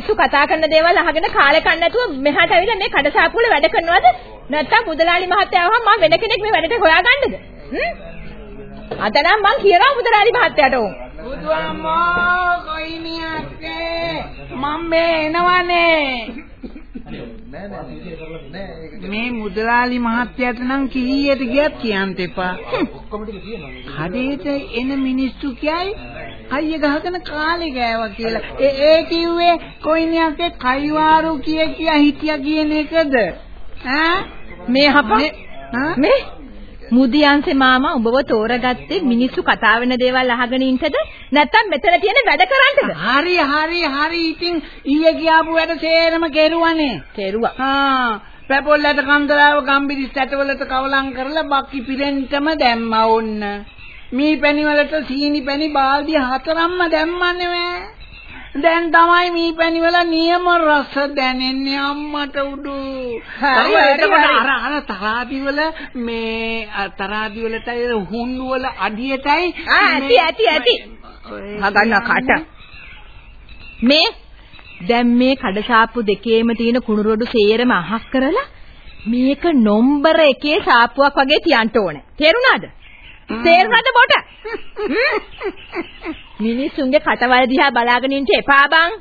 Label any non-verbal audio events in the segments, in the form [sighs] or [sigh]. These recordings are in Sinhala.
මිනිස්සු කතා කරන දේවල් අහගෙන කාලේ කන්න නැතුව මෙහාට ඇවිල්ලා මේ කඩසාප්පුවල වැඩ කරනවද? නැත්තම් මුදලාලි මහත්තයා ආවම මම වෙන කෙනෙක් මේ වැඩට හොයාගන්නද? හ්ම්? අතනම් මං කියනවා මුදලාලි මහත්තයාට උන්. බුදුම්මෝ කොයිනියක්කේ මම මේ එනවනේ මේ මුදලාලි මහත්තයාට නම් කීයට ගියත් කියන්න එපා. කඩේට එන මිනිස්සු කියයි අයිය ගහගෙන කාලේ ගෑවා කියලා. ඒ ඒ කිව්වේ කොයිනියක්ගේ කයිවාරු කිය කිය හිටියා කියන එකද? ඈ? මේ හපා? මේ මුදියන්සේ මාමා උඹව තෝරගත්තේ මිනිස්සු කතා වෙන දේවල් අහගෙන ඉන්නද? නැත්නම් මෙතන තියෙන වැඩ කරන්නද? හරි හරි හරි. ඉතින් ඊයේ ගියාපු වැඩ සේරම කෙරුවනේ. කෙරුවා. ආ පැපොල්ලට කන්දරාව ගම්බිරිස් ඇටවලට කවලම් කරලා බක්කි පිරෙන්ටම දැම්මා ඔන්න. මී පැණි වලට සීනි පැණි බාල්දිය හතරක්ම දැම්මන්නේ දැන් තමයි මී පැණි වල නියම රස දැනෙන්නේ අම්මට උඩු. හරි එතකොට අර අර තරාදි වල මේ තරාදි වලටයි හුන්නු වල අඩියටයි ඇති ඇති ඇති. හගන්න කට. මේ දැන් මේ කඩසාප්පු දෙකේම තියෙන කුණු රොඩු සේරම අහක් කරලා මේක නොම්බර එකේ සාප්පුවක් වගේ තියන්න ඕනේ. තේරුණාද? තේරුණාද බොට? [laughs] මිනිස්සුන්ගේ කටවල් දිහා බලාගෙන ඉන්න එපා බං.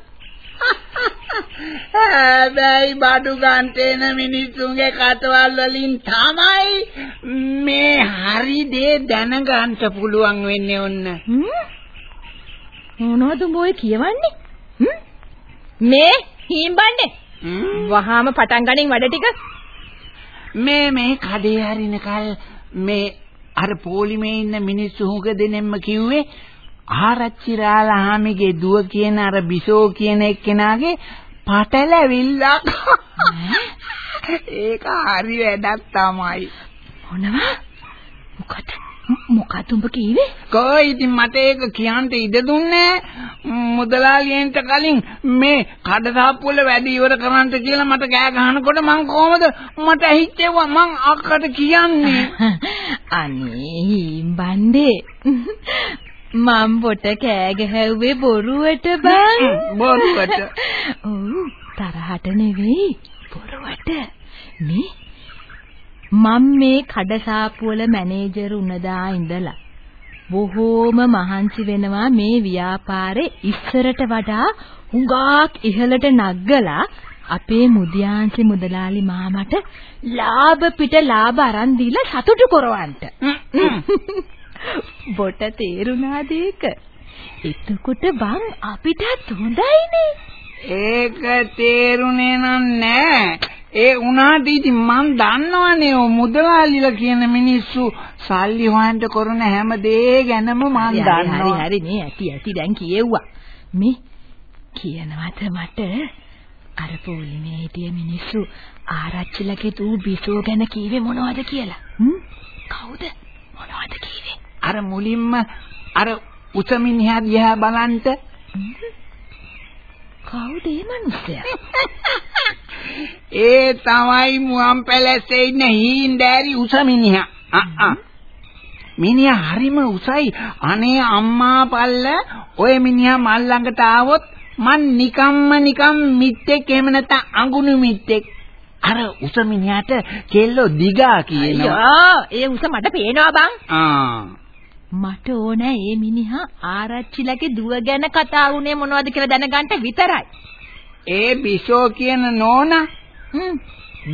[laughs] හැබැයි බඩු ගන්නට එන මිනිස්සුන්ගේ කටවල් වලින් තමයි මේ හරි දේ දැනගන්න පුළුවන් වෙන්නේ ඔන්න. මොනවද මොයි කියවන්නේ? මේ හීම්බන්නේ. වහාම පටන් ගනින් වැඩ ටික. මේ මේ කඩේ හරින කල් මේ අර පොලිමේ ඉන්න මිනිස්සු හුඟ දෙනෙම්ම කිව්වේ ආරච්චි රාලහාමිගේ දුව කියන අර බිසෝ කියන එක්කෙනාගේ පටලැවිල්ලක් ඒක හරි වැඩක් තමයි. මොනවා? මොකද? මොකද උඹ කිව්වේ? කොයි ඉතින් මට ඒක කියන්න ඉඩ දුන්නේ මුදලාලියන්ට කලින් මේ කඩසාප්පු වල වැඩ ඉවර කරන්න කියලා මට කෑ ගහනකොට මං කොහමද මට හිතෙව්වා මං අක්කට කියන්නේ. [laughs] අනේ බණ්ඩේ මම් පොට කෑ ගැහුවේ බොරුවට බං? බොරුවට. [laughs] ඔව් තරහට නෙවෙයි බොරුවට. මේ මම මේ කඩසාප්පු වල මැනේජර් උනදා ඉඳලා බොහෝම මහන්සි වෙනවා මේ ව්‍යාපාරේ ඉස්සරට වඩා හුඟක් ඉහළට නග්ගලා අපේ මුදියාන්සි මුදලාලි මාමට ලාභ පිට ලාභ අරන් දීලා සතුටු කරවන්ට. [laughs] බොට තේරුණාද ඒක? එතකොට බං අපිටත් හොඳයිනේ. ඒක තේරුනේ නෑ. ඒ උනාට ඉතින් මං දන්නවනේ ඔය මුදලාලිලා කියන මිනිස්සු සල්ලි හොයන්න කරන හැම දේ ගැනම මං දන්නවා. හරි හරි නේ ඇති ඇති දැන් කියෙව්වා. මේ කියනවාද මට අර පොලිමේ හිටිය මිනිස්සු ආරච්චිලගේ දූ බිසෝ ගැන කීවේ මොනවද කියලා? හ්ම්? කවුද? මොනවද කීවේ? අර මුලින්ම අර උසමිනිහා දිහා බලන්ට කවුද ඒ මිනිස්සයා? [laughs] ඒ තමයි මුවන් පැලැස්සේ ඉන්න හීන්දෑරි උසමිනිහා. අහ් මිනිහා හරිම උසයි. අනේ අම්මා පල්ල ඔය මිනිහා මල් ළඟට ආවොත් මන් නිකම්ම නිකම් මිත්‍යෙක් එහෙම නැත්නම් අඟුණු මිත්‍යෙක්. අර උස මිනිහාට කෙල්ලෝ දිගා කියනවා. ඒ උස මට පේනවා බං. ආ මට ඕන ඒ මිනිහා ආරච්චිලගේ දුව ගැන කතා වුණේ මොනවද කියලා දැනගන්න විතරයි. ඒ බිෂෝ කියන නෝනා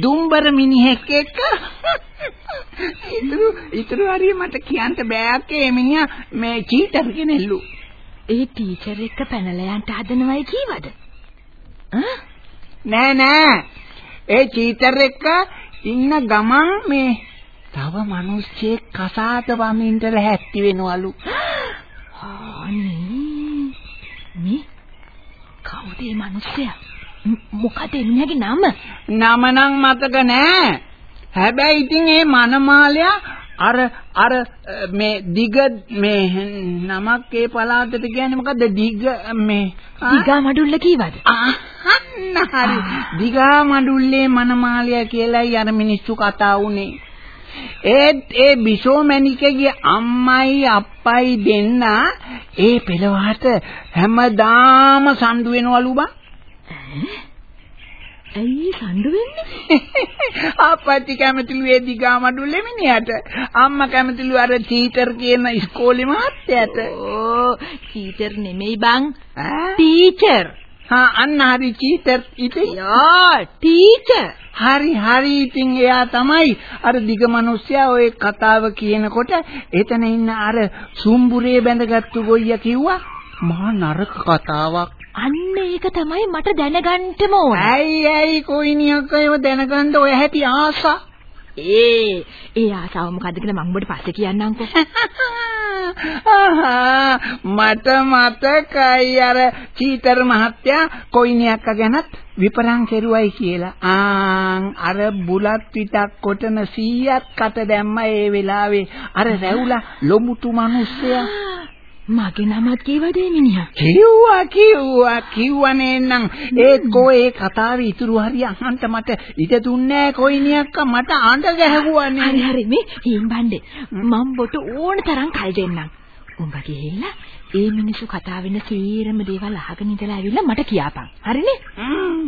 දුම්බර මිනිහෙක් එක්ක ඉතුරු ඉතුරු හරිය මට කියන්න බෑක් ඒ මිනිහා මේ චීටර් කෙනෙල්ලු. ඒ ටීචර් එක්ක පැනලා යන්න හදනවයි කීවද? නෑ නෑ. ඒ චීටර් එක්ක ඉන්න ගමන් මේ තව මිනිස්සෙක් කසාද වමින්ද ලැහැත්ති වෙනවලු. අනේ මේ කවුද මේ මිනිස්සයා? මොකද එන්නගේ නම? නම නම් මතක නෑ. හැබැයි ඉතින් මේ මනමාලයා අර අර මේ දිග මේ නමක් ඒ පළාතට කියන්නේ මොකද්ද දිග මේ දිගා මඩුල්ල කීවද අහන්න හරි දිගා මඩුල්ලේ මනමාලියා කියලායි අර මිනිස්සු කතා වුනේ ඒත් ඒ බිසෝ මැණිකගේ අම්මයි අප්පයි දෙන්න ඒ පෙළවහට හැමදාම සම්ඩු වෙනවලු බං. ඇයි සම්ඩු වෙන්නේ? [laughs] අප්පච්චි කැමතිලු ඒ දිගා මඩුල්ලේ මිනිහට. අම්මා කැමතිලු අර චීටර් කියන ඉස්කෝලේ මහත්තයාට. ඕ චීටර් නෙමෙයි බං. ටීචර්. හා අන්න හරි චීටර් ඉතින්. යා ටීචර්. හරි හරි ඉතින් එයා තමයි අර දිග මිනිස්සයා ওই කතාව කියනකොට එතන ඉන්න අර සුම්බුරේ බැඳගත්තු ගොයියා කිව්වා මහා නරක කතාවක්. අන්න ඒක තමයි මට දැනගන්නම ඕන. ඇයි ඇයි කොයිනියක් ඒව දැනගන්න ඔය හැටි ආසා. ඒ ඒ ආසාව මොකද්ද කියලා මම ඔබට පස්සේ කියන්නම්කෝ. [laughs] ආහා මට මතකයි අර චීතර මහත්තයා කොයිනියක් ගැනත් විපරම් කෙරුවයි කියලා. ආන් අර බුලත් පිටක් කොටන 100ක් කට දැම්ම ඒ වෙලාවේ අර රැවුලා ලොමුතු මිනිස්සයා මගේ නමත් කීවද මිනිහා? කිව්වා කිව්වා කිව්වනේ නම් ඒත් කෝ ඒ කතාවේ ඉතුරු හරිය අහන්න මට ඉත දුන්නේ කොයිනියක් මට අඬ ගැහුවානේ හරි හරි මේ හීම්බණ්ඩේ මම බොට ඕන තරම් කල් දෙන්නම්. උඹ ගිහිල්ලා ඒ මිනිස්සු කතා වෙන සීරම දේවල් අහගෙන ඉඳලා ඇවිල්ලා මට කියපන්. හරිනේ?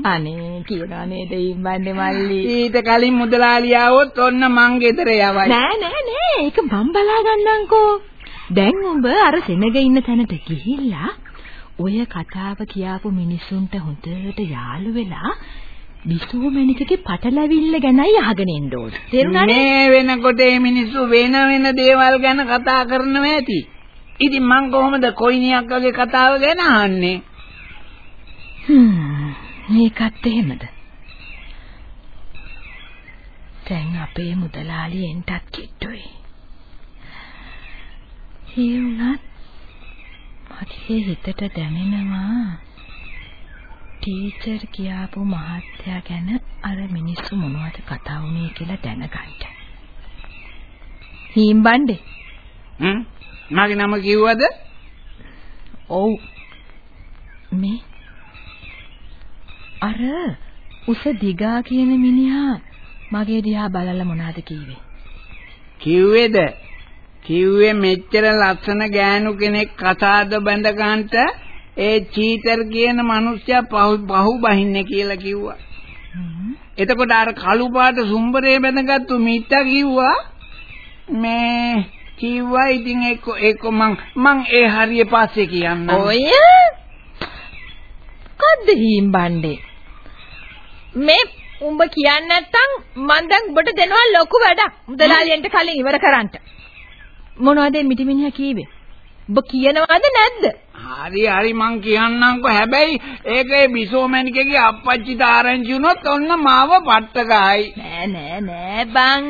අනේ කියනවා නේද හීම්බණ්ඩේ මල්ලි. ඊට කලින් මුදලාලි ආවොත් ඔන්න මං ගෙදර යවයි නෑ නෑ නෑ ඒක මම බලා ගන්නම්කෝ. දැන් උඹ අර සෙනග ඉන්න තැනට ගිහිල්ලා ඔය කතාව කියාපු මිනිස්සුන්ට හොඳට යාළු වෙලා බිසෝ මණිකගේ පටලැවිල්ල ගැනයි අහගෙන ඉන්න ඕනේ. තේරුණානේ? මේ වෙනකොට මේ මිනිස්සු වෙන වෙන දේවල් ගැන කතා කරනවා ඇති. ඉතින් මං කොහොමද කොයිනියක් වගේ කතාව ගැන අහන්නේ? හ්ම් මේකත් එහෙමද? දැන් අපේ මුදලාලි එන්ටත් කිට්ටුයි. ඒ වුණත් මගේ හිතට දැනෙනවා ටීචර් කියාපු මහත්තයා ගැන අර මිනිස්සු මොනවද කතා වුනේ කියලා දැනගන්න. හීම්බණ්ඩේ. හ්ම් මගේ නම කිව්වද? ඔව්. මේ අර උස දිගා කියන මිනිහා මගේ දිහා බලලා මොනවද කිව්වේ? කිව්වේද? කිව්වේ මෙච්චර ලස්සන ගෑනු කෙනෙක් කතාද බැඳ ගන්නට ඒ චීතර් කියන මිනිස්සයා පහු පහු බහින්නේ කියලා කිව්වා. එතකොට අර කළු පාට සුම්බරේ බැඳගත්තු මිත්තා කිව්වා මේ කිව්වා ඉතින් ඒක ඒක මං මං ඒ හරිය පස්සේ කියන්නම්. ඔය කද්ද හීම්බණ්ඩේ මේ උඹ කියන්නේ නැත්තම් මං දැන් උඹට දෙනවා ලොකු වැඩක් මුදලාලියන්ට කලින් ඉවර කරන්න මොනවද මිටිමිනිහා කීවේ උඹ කියනවද නැද්ද? හරි හරි මං කියන්නම්කෝ. හැබැයි ඒක ඒ බිසෝමැනිකගේ අප්පච්චිට ආරංචි වුණොත් ඔන්න මාව පට්ට ගහයි. නෑ නෑ නෑ බං.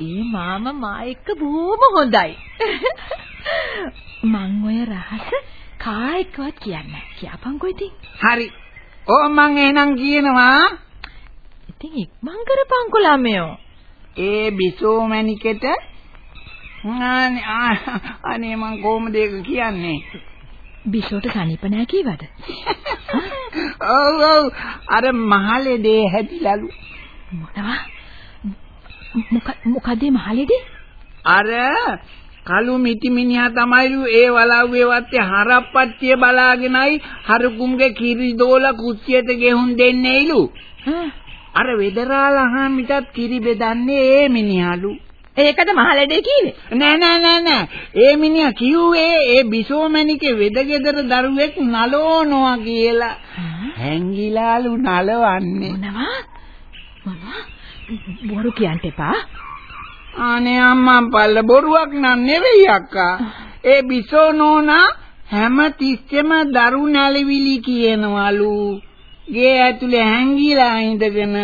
ඒ මාම මා එක්ක බොහොම හොඳයි. මං ඔය රහස කා එක්කවත් කියන්නේ නෑ. කියපන්කෝ ඉතින්. හරි. ඕ මං එහෙනම් කියනවා. ඉතින් ඉක්මන් කරපන්කෝ ළමයෝ. ඒ බිසෝමැනිකට අනේ මං කොහොමද ඒක කියන්නේ? බිෂෝට සනීප නෑ කීවද [laughs] ඔව් ඔව් අර මහලේ දේ හැදිලාලු. මොනවා මොක මොකද මහලේදී අර කළු මිටි මිනිහා තමයිලු ඒ වලව්වේ වත්තේ හරප්පට්ටිය බලාගෙනයි හරුකුම්ගේ කිරි දෝල කුස්සියට ගෙහුම් දෙන්නේයිලු. අර වෙදරාලා හාමිටත් කිරි බෙදන්නේ ඒ මිනිහලු. ඒකද මහලේදී කීවේ නෑ නෑ නෑ නෑ ඒ මිනිහා කිව්වේ ඒ බිසෝමැණිකේ වෙදගෙදර දරුවෙක් නලවනවා කියලා. හැංගිලාලු නලවන්නේ. මොනවා මොනවා බොරු කියන්න එපා අනේ අම්මා පල්ල බොරුවක් නන් නෙවෙයි අක්කා. ඒ බිසෝ නෝනා හැම තිස්සෙම දරු නැලවිලි කියනවලු. ගේ ඇතුලේ හැංගිලා ඉඳගෙන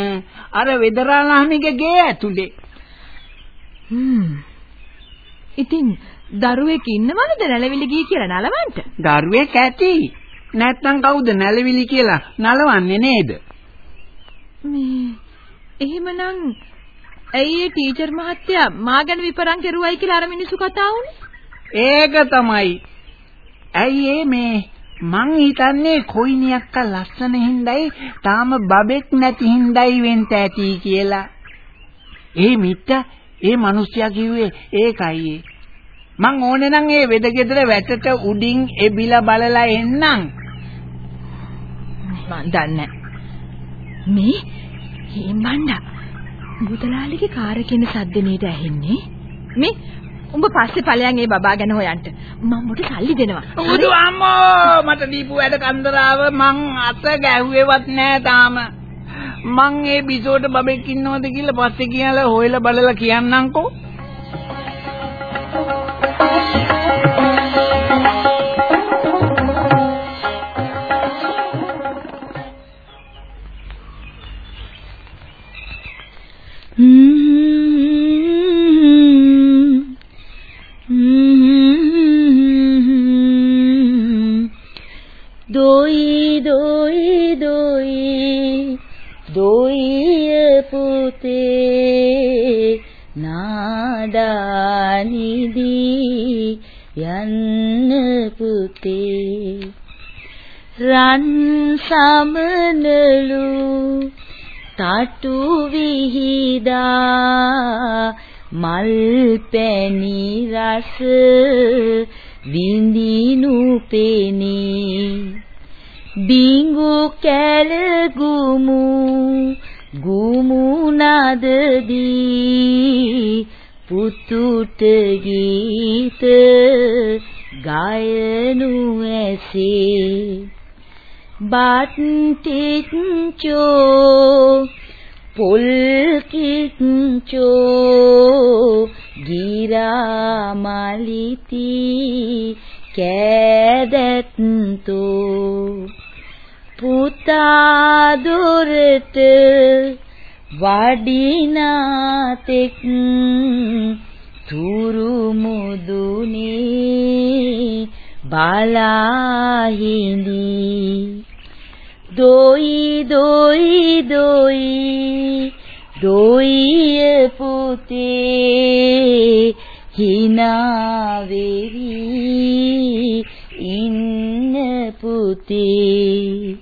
අර වෙදරාලාමිගේ ගේ ඇතුලේ. හ්ම් ඉතින් දරුවෙක් ඉන්නවද නැලවිලි ගියේ කියලා නලවන්ට දරුවෙක් ඇති. නැත්නම් කවුද නැලවිලි කියලා නලවන්නේ නේද? මේ එහෙමනම් ඇයි ඒ ටීචර් මහත්තයා මා ගැන විපරම් කෙරුවයි කියලා අර මිනිස්සු කතා වුනේ? ඒක තමයි. ඇයි ඒ මේ මං හිතන්නේ කොයිනියක්ක ලස්සන හින්දායි තාම බබෙක් නැති හින්දායි වෙන්න ඇති කියලා. ඒ මිත්ත ඒ මිනිස්සයා කිව්වේ ඒකයි. මං ඕනේ නම් ඒ වෙදගෙදර වැටට උඩින් එබිලා බලලා එන්නම්. මන් දන්නේ මේ හේමණ්ඩා බුදලාලිගේ කාර් එකේ සද්ද නේද ඇහෙන්නේ? මේ උඹ පස්සේ ඵලයන් ඒ බබා ගැන හොයන්න මම උඹට සල්ලි දෙනවා. උදු අම්මෝ! මට දීපු වැඩ කන්දරාව මං අත ගැහුවේවත් නෑ තාම මං ඒ බිසෝට බබෙක් ඉන්නවද කියලා පස්සේ කියලා හොයලා බලලා කියන්නම්කෝ. නාදානිදී යන්න පුතේ. රන් සමනලු තටු විහිදා මල් පැණි රස විඳිනු පෙනී. බිංගු කැල ගුමු ගුමු නදදී පුතුට ගීත ගායනු ඇසේ. බත් ටිච්චෝ පුල් කිච්චෝ ගිරා මලිති කෑදැත්තෝ. පුතා දුරට වඩිනාතෙක් තුරු මුදුනේ බලාහිඳී. දොයි දොයි දොයි දොයිය පුතේ hina වෙවි ඉන්න පුතේ.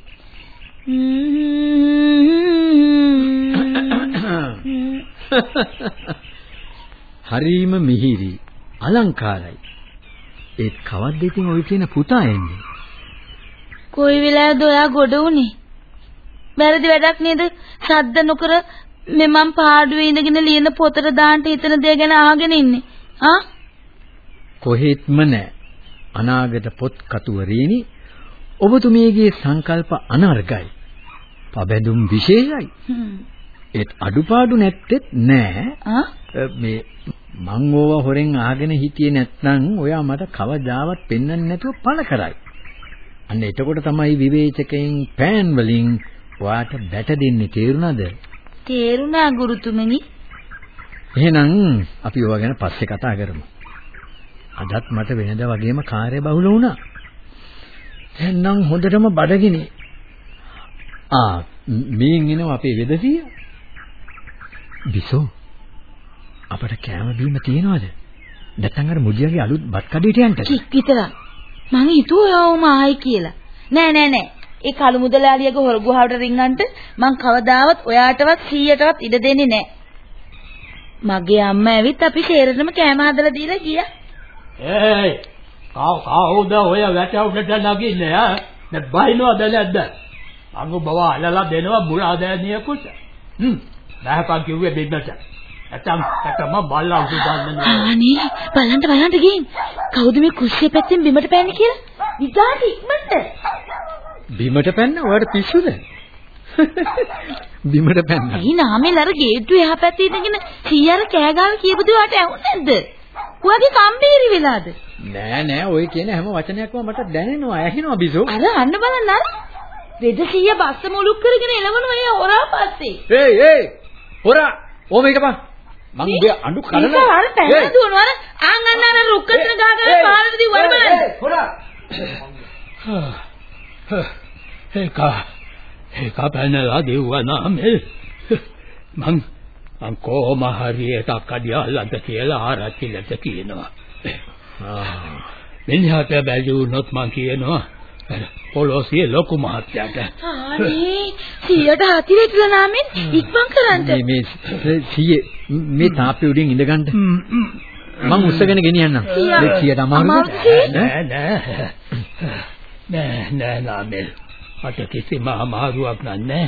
හරීම මිහිරි අලංකාරයි. ඒත් කවද්ද ඉතින් ওই කියන පුතා එන්නේ? කොයි වෙලාවද ඔයා ගොඩ උනේ? වැරදි වැඩක් නේද? සද්ද නොකර මෙමන් පාඩුවේ ඉඳගෙන ලියන පොතට දාන්න හිතන දේ ගැන අහගෙන ඉන්නේ. ආ? කොහෙත්ම නැහැ අනාගත පොත් කතුවරීනි. ඔබතුමියගේ සංකල්ප අනර්ගයි. පබැඳුම් විශේෂයි ඒත් අඩුපාඩු නැත්තේත් නෑ මේ මං ඕවා හොරෙන් අහගෙන හිටියේ නැත්නම් ඔයා මට කවදාවත් පෙන්වන්නේ නැතුව පළ කරයි. අන්න එතකොට තමයි විවේචකයන් පෑන් වලින් ඔයාට බැට දෙන්නේ තේරුණාද? තේරුණා ගුරුතුමනි එහෙනම් අපි ඕවා ගැන පස්සේ කතා කරමු. අදත් මට වෙනද වගේම කාර්ය බහුල වුණා. දැන් නම් හොඳටම බඩගිනි. ආ මේන් එනවා අපේ වෙදසිය. බිසෝ අපට කෑම බීම තියනවද? නැත්නම් අර මුදියාගේ අලුත් බත් කඩේට යන්නද? කික් විතරක් මං හිතුවා ඔයාවම ආයි කියලා. නෑ නෑ නෑ. ඒ කළු මුදලාලියගේ හොර ගුහාවට රින්ගන්ට මං කවදාවත් ඔයාටවත් 100ටවත් ඉඩ දෙන්නේ නෑ. මගේ අම්මා ඇවිත් අපි ෂේරටම කෑම හදලා දීලා ගියා. ඒයි කව කවුද ඔය වැට උඩට නගින්නේ ඈ? දැන් බයිනවද නැද්ද? අඟු බව අලලා දෙනවා බුරාදෑනියෙකුට. හ්ම් දැහපන් කිව්වේ බින්නට නැත්තම් නැත්තම බල්ලා උඩ දාන්න අනේ බලන්න බලන්න ගින් කවුද මේ කුස්සිය පැත්තෙන් බිමට පෑන්නේ කියලා විගාට ඉක්මනට බිමට පැන්න ඔයාට පිස්සුද? බිමට පැන්න. ඇයි නාමෙල් අර ගේට්ටු එහා පැත්තේ ඉඳගෙන සීයර කෑ ගාන කියපු දේ වට ඇහුන්නේ නැද්ද? ඔයාගේ කම්බීරි වෙලාද? නෑ නෑ ඔය කියන හැම වචනයක්ම මට දැනෙනවා ඇහෙනවා බිසෝ. අර අන්න බලන්න අර වෙද සීය බස්ස මුලුක් කරගෙන එළවනවා ඒ හොරා පස්සේ. ඒයි ඒයි හොරා ඕම හිටපන්. මං උඹේ අඬු කලන. ඒක අර පැන දුවනවා අර ආන් අන්න අර රුක්කතන ගහගෙන පාරට දිව්වර බලන්න. හොරා. [sighs] ඒක ඒක පැනලා දෙවුවා නමල් [laughs] මං මං කොහොම හරි එකක් අඩියල්ලන්ට කියලා ආරච්චිලට කියනවා. මිනිහට බැලුනොත් මං කියනවා පොලොසිය ලොකු මහත්තයාට. අනේ 100ට හති වෙట్లా නාමෙන් ඉක්මන් කරන්න. මේ මේ සීයේ මේ තාප්පේ උඩින් ඉඳගන්න. මම උස්සගෙන ගෙනියන්නම්. සීයා. ඒ සියට අමාරුද? අමාරුද? සී? නෑ නෑ. නෑ නෑ නාමල් මට කිසිම අමාරුවක් නෑ.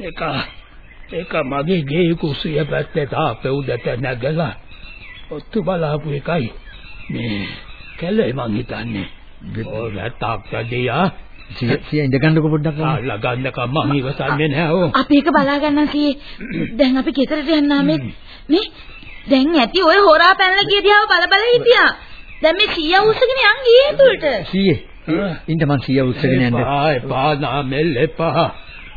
ඒක ඒක මගේ ගේ කුසිය පැත්තේ තාප්පේ උඩට නැගලා ඔත්තු බලාපු එකයි. මේ කැලේ මං හිතන්නේ. ඔය තාක්කදියා සිය සිය ඉඳගන්නකො පොඩ්ඩක් ආලා ගන්නකම් මම ඉවසන්නේ නෑ ඕ අපි එක බලා ගන්න කී. දැන් අපි ගෙදරට යන්න නාමෙන්. මේ දැන් ඇති ඔය හොරා පැනලා ගිය දිහාව බල බල හිටියා. දැන් මේ සීයා උස්සගෙන යන් ගියේ ඇතුළට. සීයේ. ඉන්න මං සිය උස්සගෙන යන්න. එපා එපා නාමල් එපා.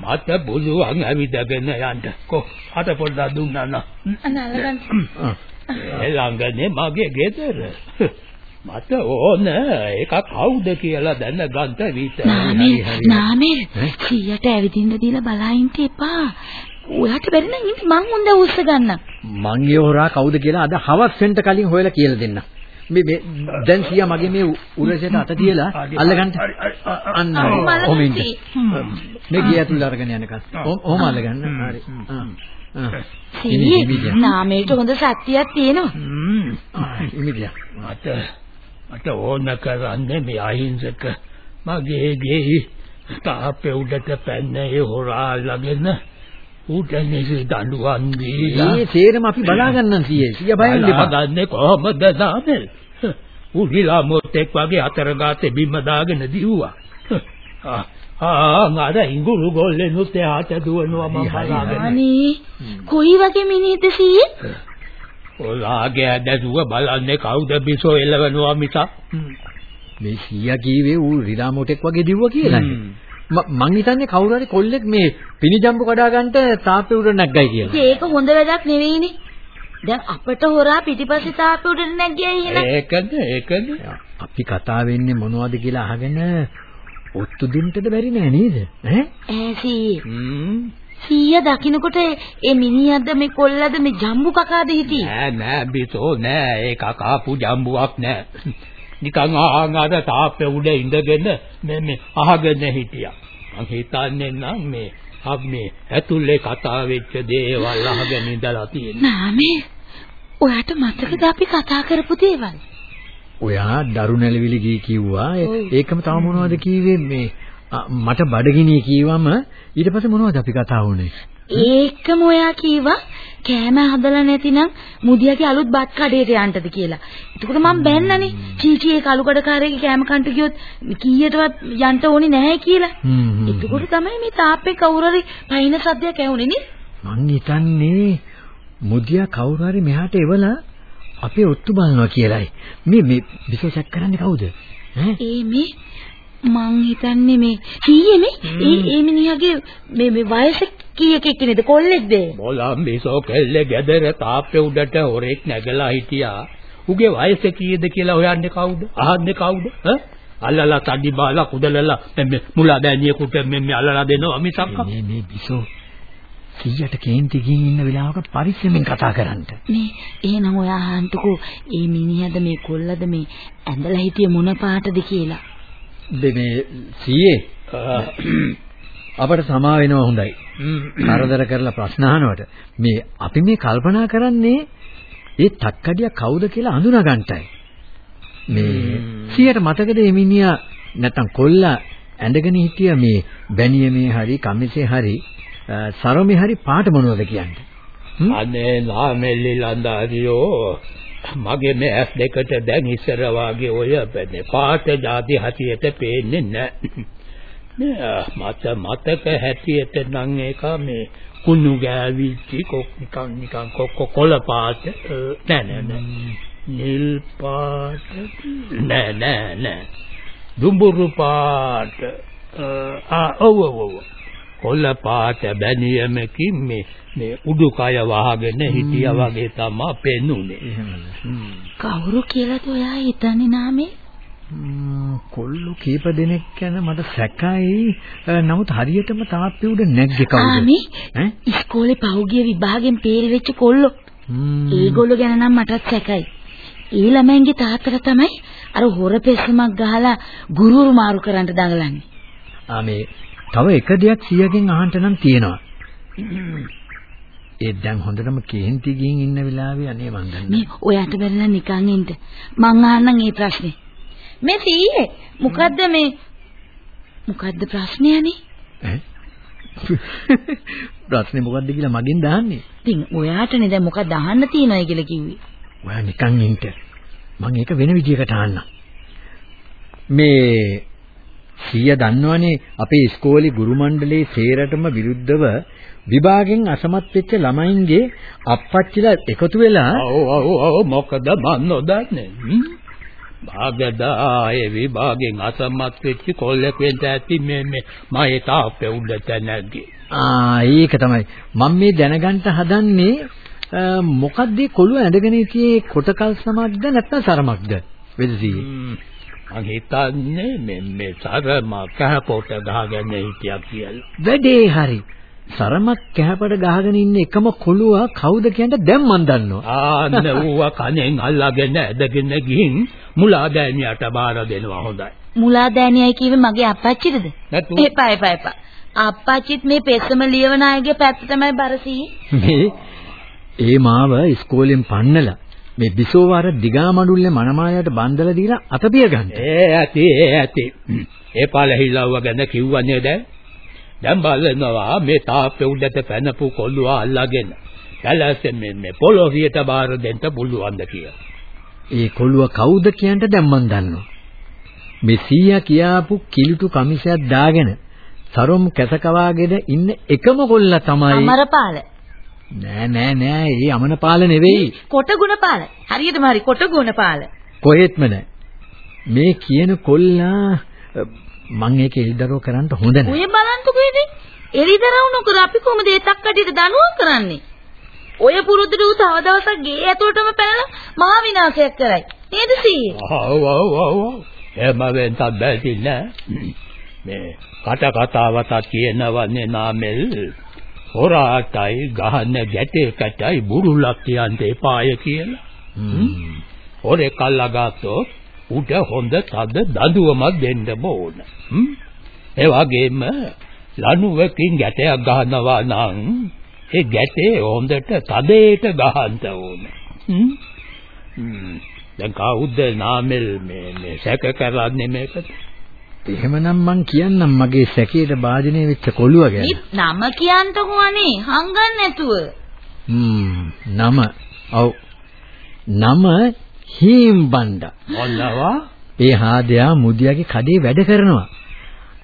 මට බුදුන් ඇවිදගෙන යන්න. කො අත පොඩ්ඩක් දුන්නා නා අනලගන්න. ඒ ළඟනේ මගේ ගෙදර මට ඕන ඒක කවුද කියලා දැනගන්න විතරයි ඈ? සීයට ඇවිදින්න දීලා බලයින්ට එපා. ඔයාට බැරි නම් ඉන්න මං හොඳ උස්ස ගන්න. මං ඒ හොරා කවුද කියලා අද හවස් වෙන්න කලින් හොයලා කියලා දෙන්න. මේ මේ දැන් සියා මගේ මේ උරසෙට අත තියලා අල්ලගන්න. අන්න ඉන්න. මේ ගිය ඇතුළට අරගෙන යනකම්. ඔහොම අල්ලගන්න. හරි. ආ. ආ. සී ඉමිදියා. නාමෙල්ට හොඳ සත්‍යයක් තියෙනවා. ආ, ඉමිදියා. මට මට ඕන කරන්නේ මේ අහිංසක මගේ ගේ තාපේ උඩට පැන්නේ හොරා ළගෙන ඌට නිසි දඬුවම් දීලා මේ සේරම අපි බලා ගන්නම් සීයේ. සියා බය වෙන්න එපා. බලාගන්නේ කොහොමද නාමල් ඌ විලා මොටෙක් වගේ අතර ගාතේ බිම දාගෙන දිව්වා ආ ආ අර ඉඟුරු ගොල්ලේ නුත් එහාට දුවනවා මම බලාගෙන අනේ කොයි වගේ මිනිහද සී? ඔලාගේ ඇදසුව බලන්නේ කවුද බිසෝ එලවනවා මිසක් මේ සීයා කීවේ ඌ රිලාමෝටෙක් වගේ දිව්වා කියලා. ම- හිතන්නේ කවුරු හරි කොල්ලෙක් මේ පිනිජම්බු කඩා ගන්නට තාප්පේ උඩ නැග්ගයි කියලා. ඒක හොඳ වැඩක් නෙවෙයිනේ. දැන් අපට හොරා පිටිපස්සේ තාප්පේ උඩට නැගියයි එහෙනම්. ඒකද ඒකද අපි කතා වෙන්නේ මොනවද කියලා අහගෙන ඔත්තු දෙන්නද බැරි නෑ නේද? ඈ? ඈ සී. සීයා දකින්නකොට ඒ මිනිහද මේ කොල්ලද මේ ජම්බු කකාද හිටියේ? නෑ නෑ බිසෝ නෑ ඒක කාපු ජම්බුවක් නෑ නිකන් ආන් අර තාප්පේ උඩ ඉඳගෙන මේ මේ අහගෙන හිටියා මං හිතන්නේ නම් මේ අබ් මේ ඇතුලේ කතා වෙච්ච දේවල් අහගෙන ඉඳලා තියෙනවා නාමේ ඔයාට මතකද අපි කතා කරපු දේවල්? ඔයා දරු නැලවිලි ගී කිව්වා. ඒ-. ඒකම තව මොනවද කීවේ මේ මට බඩගිනි කිව්වම ඊට පස්සේ මොනවද අපි කතා වුනේ? ඒකම ඔයා කීවා කෑම හදලා නැතිනම් මුදියාගේ අලුත් බත් කඩේට යන්නද කියලා. එතකොට මම බැන්නනේ. චීචී ඒ කලුකඩකාරයේ කෑම කන්ට ගියොත් කීයටවත් යන්න ඕනේ නැහැ කියලා. එතකොට තමයි මේ තාප්පේ කවුරු හරි පයින් සද්දයක් ඇහුනේ නේ. මං හිතන්නේ මුදියා කවුරු හරි මෙහාට එවලා අපේ ඔත්තු බලනවා කියලායි. මේ මේ චෙක් කරන්නේ කවුද? ඈ? ඒ මේ මං හිතන්නේ මේ කීයේ මේ ඒ ඒ මිනිහාගේ මේ මේ වයස කීයක එක්කනේද කොල්ලෙක්ද? මොලම් බිසෝ කෙල්ලේ ගෙදර තාප්පේ උඩට හොරෙක් නැගලා හිටියා. උගේ වයස කීයද කියලා හොයන්නේ කවුද? අහන්නේ කවුද? ඈ? අල්ලලා තඩි බාලා කුදලලා මේ මුලා බෑනියෙකුට මේ මේ අල්ලලා දෙනවා මිසක් මේ මේ විසෝ කීයට කේන්ති ගින් ඉන්න වෙලාවක පරිස්සමෙන් කතා කරන්න. මේ එහෙනම් ඔයා අහන්නකෝ. ඒ මිනිහද මේ කොල්ලද මේ ඇඳලා හිටිය මොන පාටද කියලා. මේ සීයේ අපට සමා වෙනවා හොඳයි. කරදර කරලා ප්‍රශ්න අහනවට මේ අපි මේ කල්පනා කරන්නේ ඒ තක්කඩිය කවුද කියලා අඳුනා ගන්නටයි. මේ සියට මතකද මේ මිනිහා නැත්තම් කොල්ලා ඇඳගෙන හිටිය මේ බැනියමේ හරි කමිසේ හරි සරමේ හරි පාට මොනවද කියන්නේ? අනේ නාමෙල්ලි ලන්දාරියෝ මගේ මේ ඇස් දෙකට දැන් ඉස්සර වාගේ ඔය බනේ පාට જાති හතියට පේන්නේ නැහැ නෑ මට මතක හැටියට නම් ඒක මේ කුණු ගෑවිච්ච කොක් නිකන් නිකන් කොක් කොල පාට අ, නෑ නෑ නෑ. නිල් පාට නෑ නෑ නෑ. දුඹුරු පාට අ, ආ ඔව් ඔව් ඔව්. කොල්ල පාට බැනියමකින් මේ මේ උඩුකය වහගෙන හිටියා වගේ තමයි පෙනුනේ. කවුරු කියලාද ඔයා හිතන්නේ නාමේ? කොල්ලෝ කීප දෙනෙක් ගැන මට සැකයි. නමුත් හරියටම තාප්පි උඩ නැග්ගේ කවුද? ආමි ඈ? ඉස්කෝලේ පහුගිය විභාගෙන් පේරි වෙච්ච කොල්ලෝ. ඒගොල්ලෝ ගැන නම් මටත් සැකයි. ඒ ළමයින්ගේ තාත්තලා තමයි අර හොර පෙස්සමක් ගහලා ගුරුවරු මාරු කරන්න දඟලන්නේ. ආ මේ තව එක දෙයක් සියගෙන් අහන්න නම් තියෙනවා. ඒ දැන් හොඳටම කේන්ති ගිහින් ඉන්න වෙලාවේ අනේ මන් දන්නේ. මේ ඔයාට බැරිලා නිකන් ඉන්න. මං අහන්නම් මේ ප්‍රශ්නේ. මේ සීයේ මොකද්ද මේ මොකද්ද ප්‍රශ්නේ අනේ? ඈ? ප්‍රශ්නේ මොකද්ද කියලා මගෙන් දහන්නේ. ඉතින් ඔයාටනේ දැන් මොකක්ද අහන්න තියෙනවයි කියලා කිව්වේ. ඔයා නිකන් ඉන්න. මම ඒක වෙන විදිහකට අහන්නම්. මේ සීය දන්නවනේ අපේ ඉස්කෝලේ ගුරු මණ්ඩලයේ සේරටම විරුද්ධව විභාගෙන් අසමත් වෙච්ච ළමයින්ගේ අප්පච්චිලා එකතු වෙලා ඔව් ඔව් ඔව් මොකද මන් නොදන්නේ? හ්ම්? භාගදා ඒ විභාගෙන් අසමත් වෙච්ච කොල්ලෙක් වෙන්න ඇති මේ මේ මගේ තාප්පේ උඩට නැග්ගේ ආ ඒක තමයි. මම මේ දැනගන්න හදන්නේ අ, මොකක්ද මේ කොළුව ඇඳගෙන ඉතියේ කොටකල් සමක්ද නැත්නම් සරමක්ද වෙදසී හිතන්නේ මේ මේ සරම කහපොට ගහගෙන හිටියා කියලා වැඩේ හරි සරමක් කැහපට ගහගෙන ඉන්න එකම කොළුව කවුද කියන්න දැන් මන් දන්නවා ආන්න ඌව කණෙන් අල්ලගෙන ඇදගෙන ගිහින් මුලා දෑනියට බාර දෙනවා හොඳයි මුලා දෑනියයි කිව්වේ මගේ අප්පච්චිටද? නැතු එපා එපා එපා. අප්පච්චිත් මේ පෙස්සම ලියවන අයගේ පැත්ත තමයි බරසී. මේ ඒ මාව ඉස්කෝලෙන් පන්නලා මේ බිසෝවාර දිගා මඩුල්ලේ මනමාලයට බන්දලා දීලා අතපිය ගන්න. ඒ ඇති ඒ ඇති ඒ පළහිලව්ව ගැන කිව්වනේ දැන් දැන් බලනවා මේ තාප්පේ උඩට පැනපු කොල්ලුව අල්ලගෙන කැලැස්සේ මේ මේ පොළොවියට බාර දෙන්න පුළුවන්ද කියලා ඒ කොළුව කවුද කියන්න දැන් මන් දන්නවා. මේ සීයා කියාපු කිලුටු කමිසයක් දාගෙන සරොම් කැසකවාගෙන ඉන්න එකම කොල්ලා තමයි අමරපාල. නෑ නෑ නෑ ඒ අමනපාල නෙවෙයි කොටගුණපාල. හරියටම හරි කොටගුණපාල. කොහෙත්ම නෑ මේ කියන කොල්ලා මං ඒක එල්දරෝ කරන්න හොඳ නෑ ඔය බලන්තකෝ ඉතින්. එලිදරව් නොකර අපි කොහොමද ඒ තක්කටියට දනුවම් කරන්නේ? ඔය පුරුද්දට ඌ තව දවසක් ගේ ඇතුළටම පැනලා මහා විනාශයක් කරයි. නේද සීයේ? ඔව් ඔව් ඔව් එහෙම වෙන්නත් බැරි නෑ මේ කට කතාවත කියනවන්නේ නාමෙල් හොරාටයි ගහන ගැටේකටයි බුරුලක් කියන්න එපාය කියලා. හොරේ කල්ලාගත්තොත් උට හොඳ තද දඬුවමක් දෙන්න ඕන. ඒ වගේම ලණුවකින් ගැටයක් ගහනවා නම් ඒ ගැටේ හොඳට තදේට ගහන්න ඕන. දැන් කවුද නාමල් මේ මේ සැක කරන්නේ මේකට? එහෙමනම් මං කියන්නම් මගේ සැකේට භාජනය වෙච්ච කොළුව ගැන. නම කියන්තකෝ අනේ හංගන්න නැතුව. හ්ම් නම. ඔව්. නම හීම්බණ්ඩ. මොනවා? ඒ හාදයා මුදියාගේ කඩේ වැඩ කරනවා.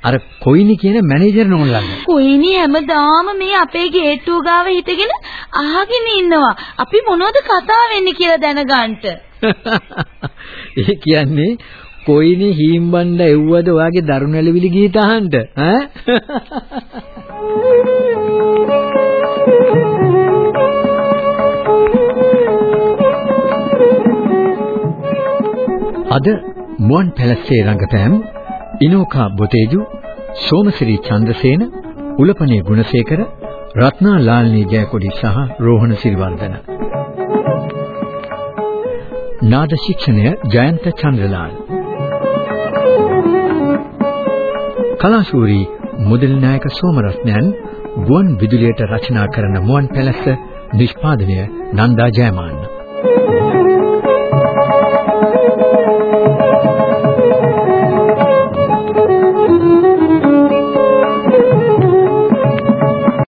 අර කොයිනි කියන මැනේජර් නෝන්ලඟ. කොයිනි හැමදාම මේ අපේ ගේට්ටුව ගාව හිටගෙන අහගෙන ඉන්නවා. අපි මොනවද කතා වෙන්නේ කියලා දැනගන්න. [laughs] ඒ කියන්නේ කොයිනි හීම්බණ්ඩ එව්වද ඔයාගේ දරුණු ඇලවිලි ගීත අහන්න ඈ? අද මුවන් පැලස්සේ රංගපෑම් ඉනෝකා බොතේජු සෝමසිරි චන්ද්‍රසේන උලපනේ ගුණසේකර රත්නා ලාල්නී ජයකොඩි සහ රෝහණ සිරිවර්ධන. නාද ශික්ෂණය ජයන්ත චන්ද්‍රලාල්. කලාශූරී මුදල් නායක සෝමරත්නයන් ගුවන් විදුලියට රචනා කරන මුවන් පැලස්ස නිෂ්පාදනය නන්දා ජයමාන.